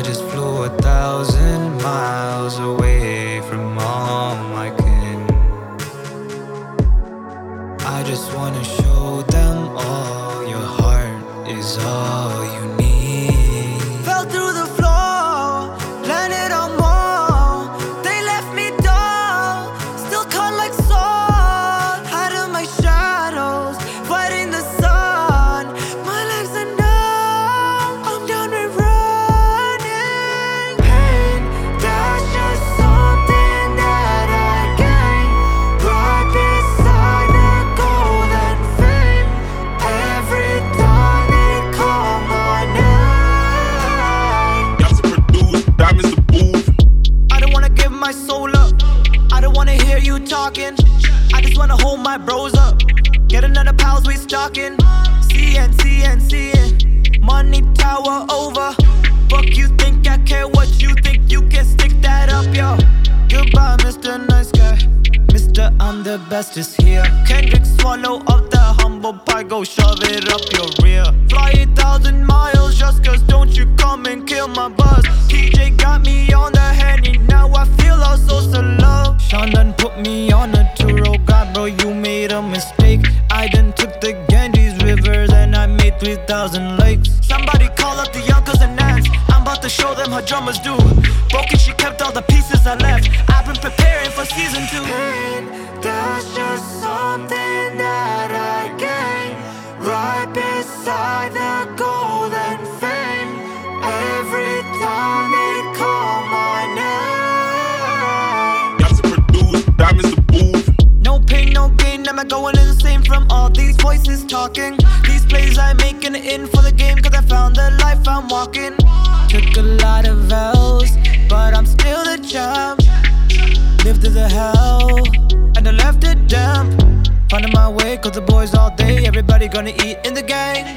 I just flew a thousand miles away from all my kin. I just wanna show them all your heart is all you need. Wanna hear you talking. I just wanna hold my bros up. Get another pals we stalking. CN, CN, CN. Money tower over. Fuck you think I care what you think? You can stick that up, yo. Goodbye, Mr. Nice Guy. Mr. I'm the best is here. Kendrick swallow up the humble pie, go shove it up your rear. Fly it thousand Done put me on a tour, oh god, bro, you made a mistake. I done took the Ganges rivers and I made 3,000 lakes. Somebody call up the uncles and aunts. I'm about to show them how drummers do. Broken, she kept all the pieces I left. Going insane from all these voices talking? These plays I'm making in for the game, cause I found the life I'm walking. Took a lot of L's, but I'm still the champ. Lived through the hell, and I left it damp. Finding my way, cause the boys all day, everybody gonna eat in the gang.